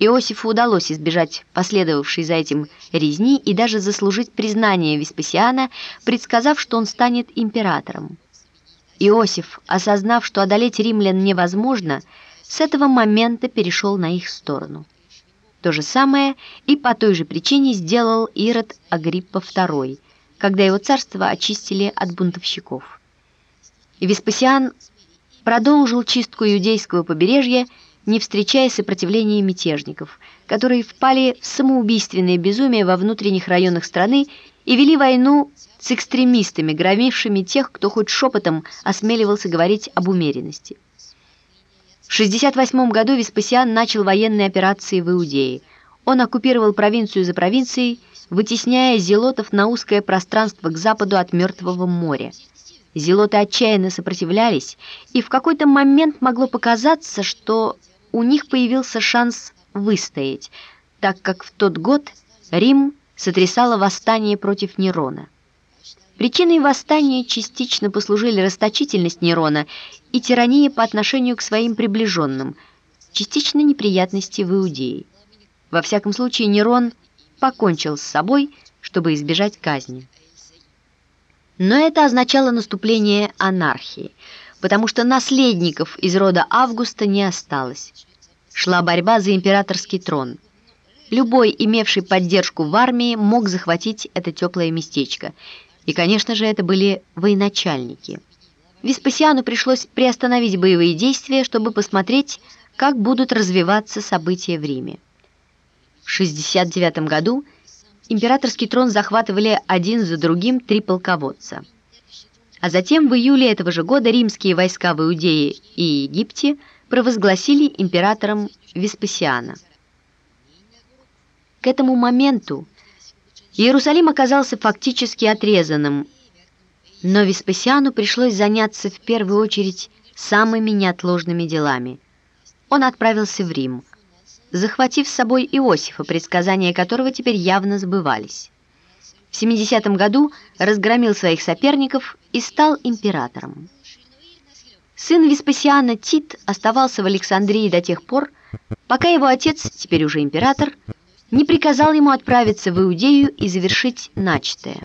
Иосифу удалось избежать последовавшей за этим резни и даже заслужить признание Веспасиана, предсказав, что он станет императором. Иосиф, осознав, что одолеть римлян невозможно, с этого момента перешел на их сторону. То же самое и по той же причине сделал Ирод Агриппа II, когда его царство очистили от бунтовщиков. Веспасиан продолжил чистку иудейского побережья не встречая сопротивления мятежников, которые впали в самоубийственное безумие во внутренних районах страны и вели войну с экстремистами, громившими тех, кто хоть шепотом осмеливался говорить об умеренности. В 68 году Веспасиан начал военные операции в Иудее. Он оккупировал провинцию за провинцией, вытесняя зелотов на узкое пространство к западу от Мертвого моря. Зелоты отчаянно сопротивлялись, и в какой-то момент могло показаться, что у них появился шанс выстоять, так как в тот год Рим сотрясало восстание против Нерона. Причиной восстания частично послужили расточительность Нерона и тирания по отношению к своим приближенным, частично неприятности в Иудее. Во всяком случае, Нерон покончил с собой, чтобы избежать казни. Но это означало наступление анархии – потому что наследников из рода Августа не осталось. Шла борьба за императорский трон. Любой, имевший поддержку в армии, мог захватить это теплое местечко. И, конечно же, это были военачальники. Веспасиану пришлось приостановить боевые действия, чтобы посмотреть, как будут развиваться события в Риме. В 69 году императорский трон захватывали один за другим три полководца – а затем в июле этого же года римские войска в Иудее и Египте провозгласили императором Веспасиана. К этому моменту Иерусалим оказался фактически отрезанным, но Веспасиану пришлось заняться в первую очередь самыми неотложными делами. Он отправился в Рим, захватив с собой Иосифа, предсказания которого теперь явно сбывались в 70 году разгромил своих соперников и стал императором. Сын Веспасиана Тит оставался в Александрии до тех пор, пока его отец, теперь уже император, не приказал ему отправиться в Иудею и завершить начатое.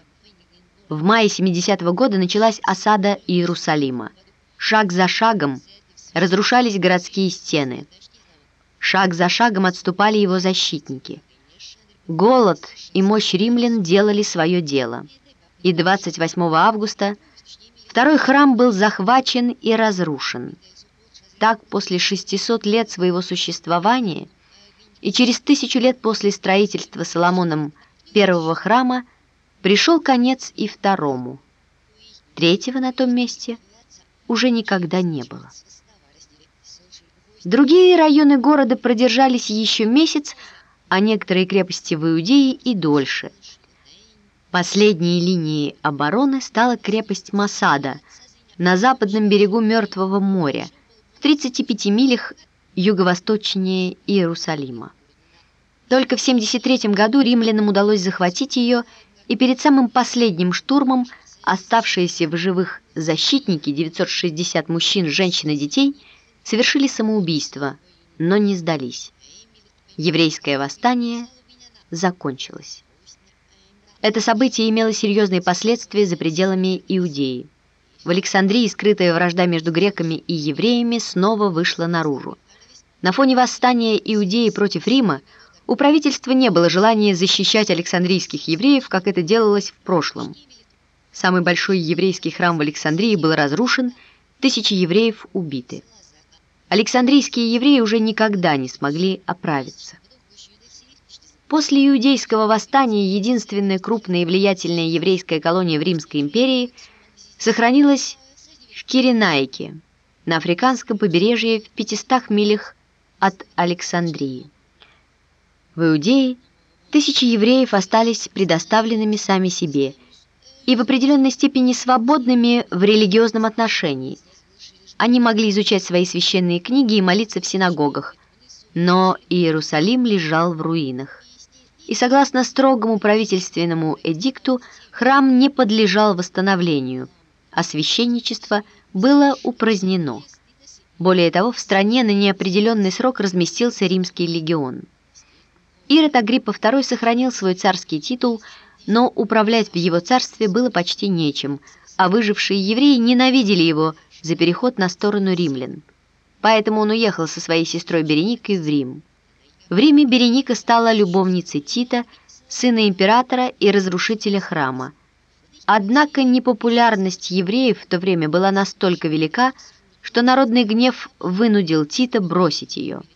В мае 70 -го года началась осада Иерусалима. Шаг за шагом разрушались городские стены. Шаг за шагом отступали его защитники – Голод и мощь римлян делали свое дело. И 28 августа второй храм был захвачен и разрушен. Так, после 600 лет своего существования и через тысячу лет после строительства Соломоном первого храма пришел конец и второму. Третьего на том месте уже никогда не было. Другие районы города продержались еще месяц, а некоторые крепости в Иудее и дольше. Последней линией обороны стала крепость Масада на западном берегу Мертвого моря, в 35 милях юго-восточнее Иерусалима. Только в 73 году римлянам удалось захватить ее, и перед самым последним штурмом оставшиеся в живых защитники, 960 мужчин, женщин и детей, совершили самоубийство, но не сдались еврейское восстание закончилось. Это событие имело серьезные последствия за пределами Иудеи. В Александрии скрытая вражда между греками и евреями снова вышла наружу. На фоне восстания Иудеи против Рима у правительства не было желания защищать александрийских евреев, как это делалось в прошлом. Самый большой еврейский храм в Александрии был разрушен, тысячи евреев убиты. Александрийские евреи уже никогда не смогли оправиться. После иудейского восстания единственная крупная и влиятельная еврейская колония в Римской империи сохранилась в Киренайке, на африканском побережье в 500 милях от Александрии. В Иудее тысячи евреев остались предоставленными сами себе и в определенной степени свободными в религиозном отношении – они могли изучать свои священные книги и молиться в синагогах, но Иерусалим лежал в руинах. И согласно строгому правительственному эдикту, храм не подлежал восстановлению, а священничество было упразднено. Более того, в стране на неопределенный срок разместился римский легион – Ирод Агриппа II сохранил свой царский титул, но управлять в его царстве было почти нечем, а выжившие евреи ненавидели его за переход на сторону римлян. Поэтому он уехал со своей сестрой Береникой в Рим. В Риме Береника стала любовницей Тита, сына императора и разрушителя храма. Однако непопулярность евреев в то время была настолько велика, что народный гнев вынудил Тита бросить ее –